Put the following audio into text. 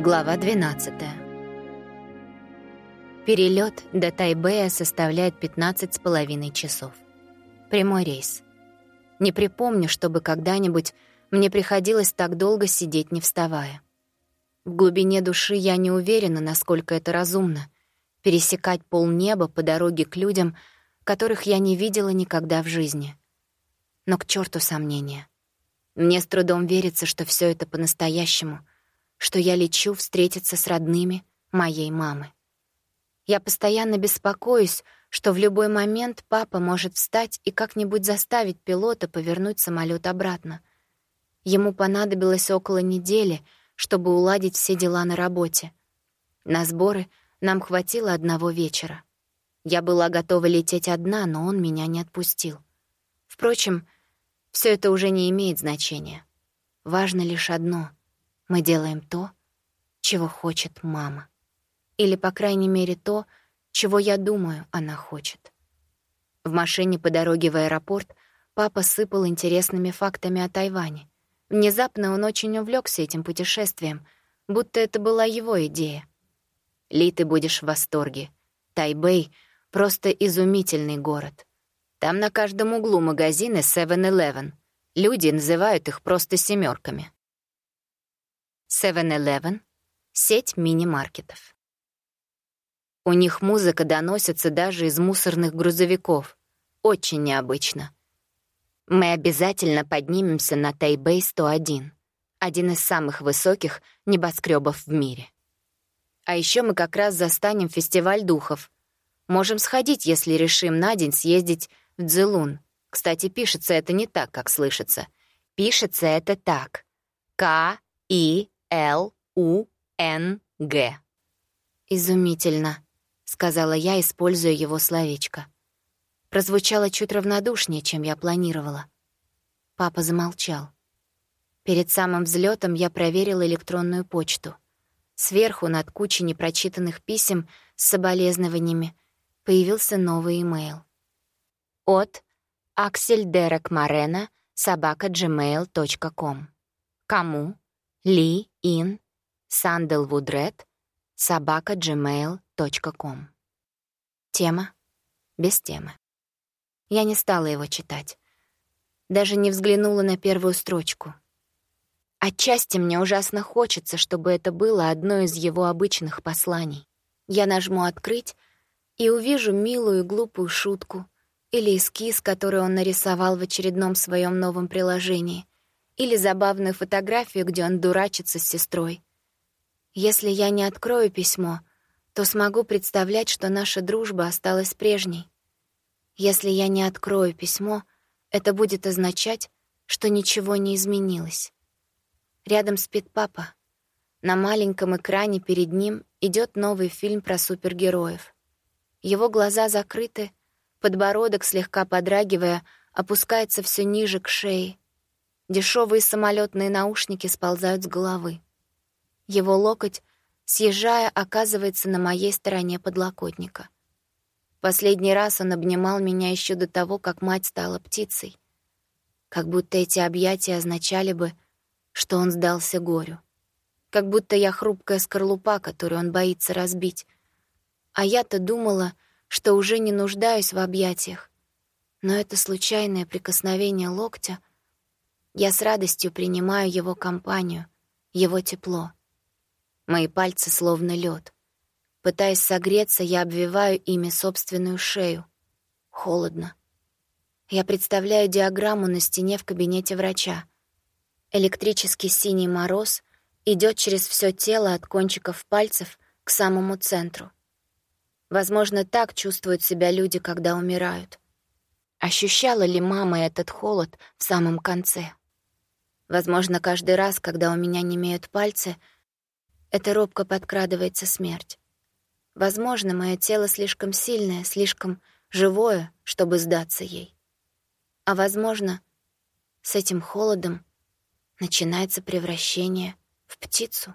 Глава 12. Перелет до Тайбэя составляет 15 с половиной часов. Прямой рейс. Не припомню, чтобы когда-нибудь мне приходилось так долго сидеть, не вставая. В глубине души я не уверена, насколько это разумно — пересекать полнеба по дороге к людям, которых я не видела никогда в жизни. Но к черту сомнения. Мне с трудом верится, что все это по-настоящему, что я лечу встретиться с родными моей мамы. Я постоянно беспокоюсь, что в любой момент папа может встать и как-нибудь заставить пилота повернуть самолет обратно. Ему понадобилось около недели, чтобы уладить все дела на работе. На сборы нам хватило одного вечера. Я была готова лететь одна, но он меня не отпустил. Впрочем, все это уже не имеет значения. Важно лишь одно — мы делаем то, чего хочет мама. Или, по крайней мере, то, чего я думаю, она хочет. В машине по дороге в аэропорт папа сыпал интересными фактами о Тайване. Внезапно он очень увлекся этим путешествием, будто это была его идея. «Ли, ты будешь в восторге. Тайбэй — просто изумительный город. Там на каждом углу магазины 7-Eleven. Люди называют их просто семерками. 7-Eleven — сеть мини-маркетов. У них музыка доносится даже из мусорных грузовиков. Очень необычно. Мы обязательно поднимемся на Тайбэй-101, один из самых высоких небоскребов в мире. А еще мы как раз застанем фестиваль духов. Можем сходить, если решим на день съездить в Цзилун. Кстати, пишется это не так, как слышится. Пишется это так. К-И-Л-У-Н-Г. «Изумительно», — сказала я, используя его словечко. Прозвучало чуть равнодушнее, чем я планировала. Папа замолчал. Перед самым взлетом я проверила электронную почту. Сверху, над кучей непрочитанных писем с соболезнованиями, появился новый имейл от Аксель Дерек Марена собака gmail.com. Кому? Ли Ин Санделвудред собака gmail.com. Тема? Без темы. Я не стала его читать. Даже не взглянула на первую строчку. Отчасти мне ужасно хочется, чтобы это было одно из его обычных посланий. Я нажму «Открыть» и увижу милую глупую шутку — или эскиз, который он нарисовал в очередном своем новом приложении, или забавную фотографию, где он дурачится с сестрой. Если я не открою письмо, то смогу представлять, что наша дружба осталась прежней. Если я не открою письмо, это будет означать, что ничего не изменилось. Рядом спит папа. На маленьком экране перед ним идет новый фильм про супергероев. Его глаза закрыты, Подбородок, слегка подрагивая, опускается все ниже к шее. Дешевые самолетные наушники сползают с головы. Его локоть, съезжая, оказывается на моей стороне подлокотника. Последний раз он обнимал меня еще до того, как мать стала птицей. Как будто эти объятия означали бы, что он сдался горю. Как будто я хрупкая скорлупа, которую он боится разбить. А я-то думала, что уже не нуждаюсь в объятиях. Но это случайное прикосновение локтя. Я с радостью принимаю его компанию, его тепло. Мои пальцы словно лед. Пытаясь согреться, я обвиваю ими собственную шею. Холодно. Я представляю диаграмму на стене в кабинете врача. Электрический синий мороз идет через все тело от кончиков пальцев к самому центру. Возможно, так чувствуют себя люди, когда умирают. Ощущала ли мама этот холод в самом конце? Возможно, каждый раз, когда у меня не имеют пальцы, эта робко подкрадывается смерть. Возможно, мое тело слишком сильное, слишком живое, чтобы сдаться ей. А возможно, с этим холодом начинается превращение в птицу.